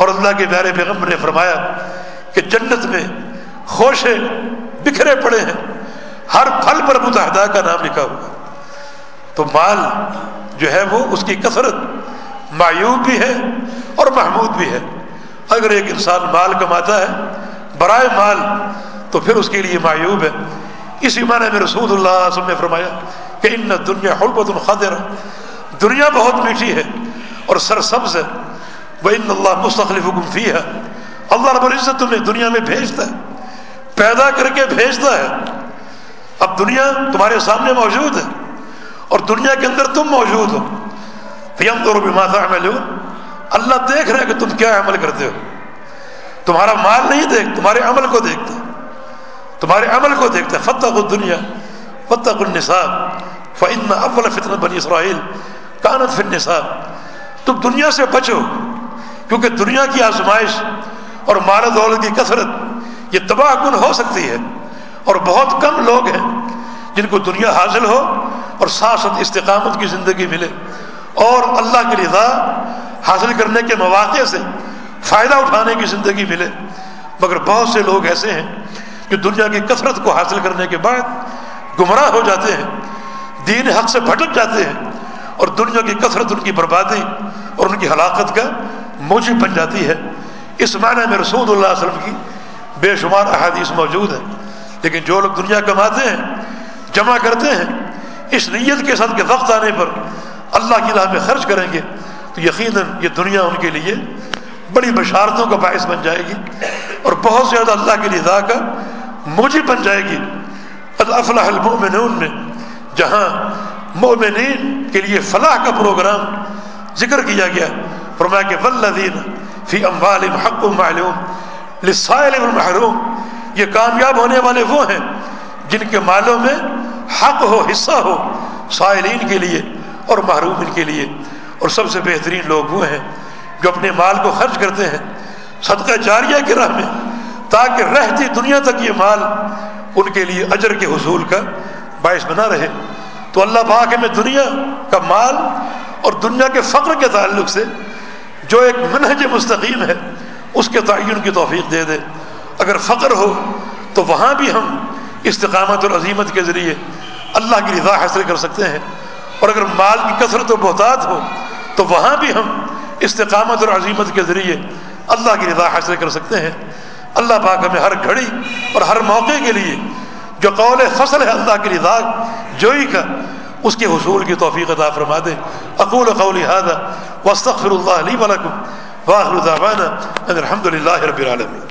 اور اللہ کے پیارے پیغمبر نے فرمایا کہ جنت میں خوشے بکھرے پڑے ہیں، ہر پھل پر متحدہ کا نام لکھا ہوا۔ تو مال جو ہے وہ اس کی کثرت معیوب بھی ہے اور محمود بھی ہے۔ اگر ایک انسان مال کماتا ہے، برائے مال، تو پھر اس کے لیے معیوب ہے۔ اسی معنی میں رسول اللہ علیہ وسلم نے فرمایا کہ ان دنیا حلبت الخر دنیا بہت میٹھی ہے اور سرسبز ہے۔ وہ ان اللہ مستقلف فی ہے اللہ رب العزت تمہیں دنیا میں بھیجتا ہے، پیدا کر کے بھیجتا ہے۔ اب دنیا تمہارے سامنے موجود ہے اور دنیا کے اندر تم موجود ہو۔ فیم تو روبی ماتا میں اللہ دیکھ رہے کہ تم کیا عمل کرتے ہو۔ تمہارا مال نہیں دیکھ تمہارے عمل کو دیکھتا۔ تمہارے عمل کو دیکھتا۔ فتح کو دنیا فتح النصاب فن اول فتن بنی اسرائیل کانت فن نصاب تم دنیا سے بچو۔ کیونکہ دنیا کی آزمائش اور مال دولت کی کثرت یہ تباہ کن ہو سکتی ہے اور بہت کم لوگ ہیں جن کو دنیا حاصل ہو اور ساتھ ساتھ استقامت کی زندگی ملے اور اللہ کی رضا حاصل کرنے کے مواقع سے فائدہ اٹھانے کی زندگی ملے۔ مگر بہت سے لوگ ایسے ہیں جو دنیا کی کثرت کو حاصل کرنے کے بعد گمراہ ہو جاتے ہیں، دین حق سے بھٹک جاتے ہیں اور دنیا کی کثرت، ان کی بربادی اور ان کی ہلاکت کا موجب بن جاتی ہے۔ اس معنی میں رسول اللہ علیہ وسلم کی بے شمار احادیث موجود ہیں۔ لیکن جو لوگ دنیا کماتے ہیں، جمع کرتے ہیں، اس نیت کے ساتھ کہ وقت آنے پر اللہ کی راہ میں خرچ کریں گے، تو یقیناً یہ دنیا ان کے لیے بڑی بشارتوں کا باعث بن جائے گی اور بہت زیادہ اللہ کی رضا کا موجب بن جائے گی۔ الفلاح المؤمنون میں، جہاں مومنین کے لیے فلاح کا پروگرام ذکر کیا گیا فرمایا کہ ولدین فی اموال حق معلوم لسائل المحروم یہ کامیاب ہونے والے وہ ہیں جن کے مالوں میں حق ہو، حصہ ہو، سائلین کے لیے اور محروم ان کے لیے۔ اور سب سے بہترین لوگ وہ ہیں جو اپنے مال کو خرچ کرتے ہیں، صدقہ جاریہ کی راہ میں، تاکہ رہتی دنیا تک یہ مال ان کے لیے اجر کے حصول کا باعث بنا رہے۔ تو اللہ پاک میں دنیا کا مال اور دنیا کے فقر کے تعلق سے جو ایک منہج مستقیم ہے، اس کے تعین کی توفیق دے دے۔ اگر فقر ہو، تو وہاں بھی ہم استقامت اور عظیمت کے ذریعے اللہ کی رضا حاصل کر سکتے ہیں۔ اور اگر مال کی کثرت و بہتات ہو، تو وہاں بھی ہم استقامت اور عظیمت کے ذریعے اللہ کی رضا حاصل کر سکتے ہیں۔ اللہ پاک ہمیں ہر گھڑی اور ہر موقع کے لیے جو قول فصل ہے اللہ کی رضا، جوئی کا اس کے حصول کی توفیق عطا فرما دے۔ اقول قول هذا واستغفر الله لي ولكم واخر دعوانا ان الحمد لله رب العالمين۔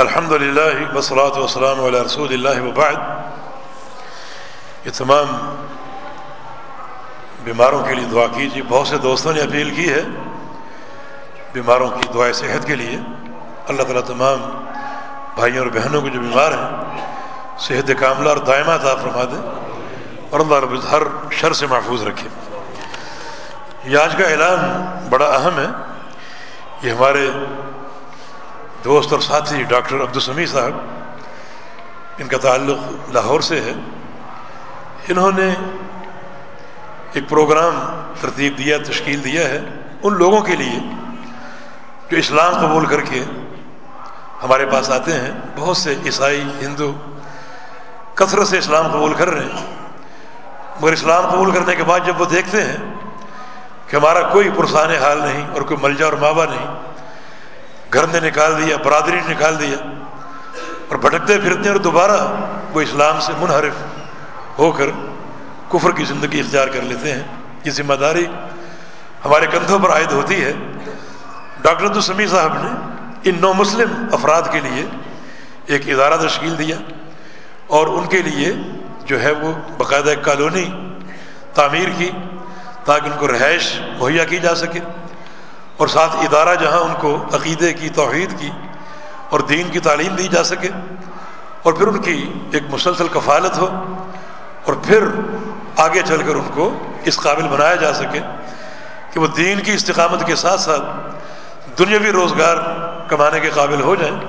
الحمد للہ وسلاۃ وسلام علیہ رسول اللہ وبعد. یہ تمام بیماروں کے لیے دعا کیجیے. بہت سے دوستوں نے اپیل کی ہے بیماروں کی دعائیں صحت کے لیے. اللہ تعالیٰ تمام بھائیوں اور بہنوں کو جو بیمار ہیں، صحت کاملہ اور دائمہ تھا فرما دیں اور اللہ رب ہر شر سے محفوظ رکھے. یہ آج کا اعلان بڑا اہم ہے. یہ ہمارے دوست اور ساتھی ڈاکٹر عبدالسمی صاحب، ان کا تعلق لاہور سے ہے۔ انہوں نے ایک پروگرام ترتیب دیا، تشکیل دیا ہے ان لوگوں کے لیے جو اسلام قبول کر کے ہمارے پاس آتے ہیں۔ بہت سے عیسائی، ہندو کثرت سے اسلام قبول کر رہے ہیں۔ مگر اسلام قبول کرنے کے بعد جب وہ دیکھتے ہیں کہ ہمارا کوئی پرسان حال نہیں اور کوئی ملجا اور مابا نہیں گھر نے نکال دیا، برادری نے نکال دیا اور بھٹکتے پھرتے اور دوبارہ وہ اسلام سے منحرف ہو کر کفر کی زندگی اختیار کر لیتے ہیں۔ یہ ذمہ داری ہمارے کندھوں پر عائد ہوتی ہے۔ ڈاکٹر عبدالسمی صاحب نے ان نو مسلم افراد کے لیے ایک ادارہ تشکیل دیا اور ان کے لیے جو ہے وہ باقاعدہ ایک کالونی تعمیر کی تاکہ ان کو رہائش مہیا کی جا سکے۔ اور ساتھ ادارہ جہاں ان کو عقیدے کی توحید کی اور دین کی تعلیم دی جا سکے اور پھر ان کی ایک مسلسل کفالت ہو اور پھر آگے چل کر ان کو اس قابل بنایا جا سکے کہ وہ دین کی استقامت کے ساتھ ساتھ دنیاوی روزگار کمانے کے قابل ہو جائیں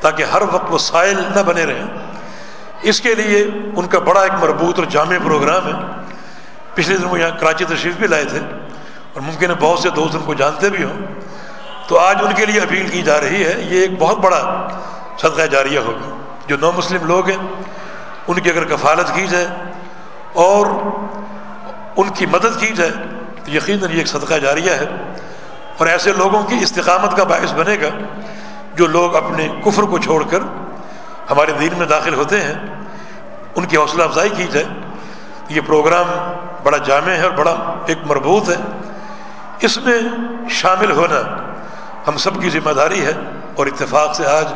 تاکہ ہر وقت وہ سائل نہ بنے رہیں۔ اس کے لیے ان کا بڑا ایک مربوط اور جامع پروگرام ہے۔ پچھلے دن وہ یہاں کراچی تشریف بھی لائے تھے۔ اور ممکن ہے بہت سے دوست ان کو جانتے بھی ہوں۔ تو آج ان کے لیے اپیل کی جا رہی ہے، یہ ایک بہت بڑا صدقہ جاریہ ہوگا۔ جو نو مسلم لوگ ہیں، ان کی اگر کفالت کی جائے اور ان کی مدد کی جائے، تو یقیناً یہ ایک صدقہ جاریہ ہے۔ اور ایسے لوگوں کی استقامت کا باعث بنے گا جو لوگ اپنے کفر کو چھوڑ کر ہمارے دین میں داخل ہوتے ہیں۔ ان کی حوصلہ افزائی کی جائے۔ یہ پروگرام بڑا جامع ہے اور بڑا ایک مربوط ہے۔ اس میں شامل ہونا ہم سب کی ذمہ داری ہے اور اتفاق سے آج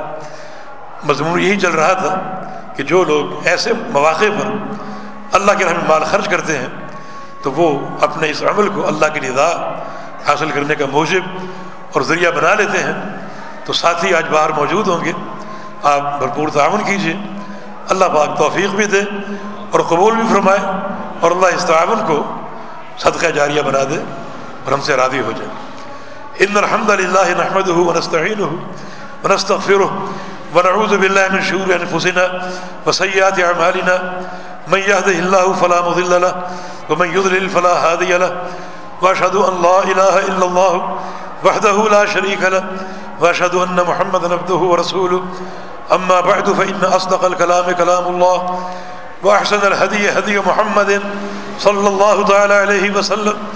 مضمون یہی چل رہا تھا کہ جو لوگ ایسے مواقع پر اللہ کے رحم مال خرچ کرتے ہیں تو وہ اپنے اس عمل کو اللہ کی ندا حاصل کرنے کا موجب اور ذریعہ بنا لیتے ہیں۔ تو ساتھی آج باہر موجود ہوں گے۔ آپ بھرپور تعاون کیجیے اللہ پاک توفیق بھی دے اور قبول بھی فرمائے اور اللہ اس تعاون کو صدقہ جاریہ بنا دے۔ اور ہم سے راضی ہو جائے۔ ان الحمد للہ نحمد ونستعین ونستغفر ونعوذ باللہ من شرور انفسنا وسیئات اعمالنا۔ من يهده الله فلا مضل له ومن يضلل فلا هادي له واشهد ان لا اله الا الله وحده لا شريك له واشهد ان محمدا عبده ورسوله اما بعد فان اصدق الكلام كلام الله واحسن الهدي هدي محمد صلى الله تعالى عليه وسلم۔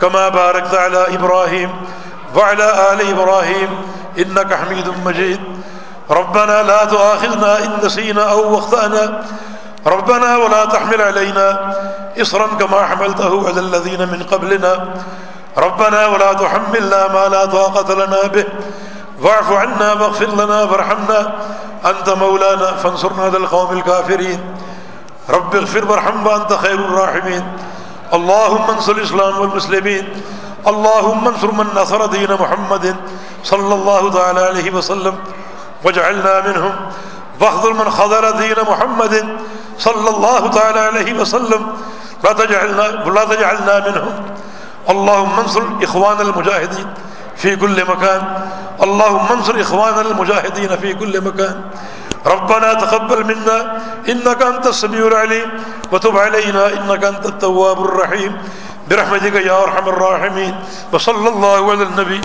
كما باركت على ابراهيم وعلى ال ابراهيم انك حميد مجيد. ربنا لا تؤاخذنا ان نسينا او اخطانا ربنا ولا تحمل علينا اصرا كما حملته على الذين من قبلنا. ربنا ولا تحملنا ما لا طاقه لنا به. واعف عنا واغفر لنا وارحمنا. انت مولانا فانصرنا على القوم الكافرين. رب اغفر وارحم وانت خير الراحمين. اللهم انصر الاسلام والمسلمين. اللهم انصر من نصر دين محمد صلى الله تعالى عليه وسلم واجعلنا منهم. واخذل من خذل دين محمد صلى الله تعالى عليه وسلم. لا تجعلنا لا تجعلنا منهم. اللهم انصر اخوان المجاهدين في كل مكان. اللهم انصر اخوان المجاهدين في كل مكان. ربنا تقبل منا انك انت السميع العليم، وتب علينا انك انت التواب الرحيم. برحمتك يا ارحم الراحمين، وصلى الله على النبي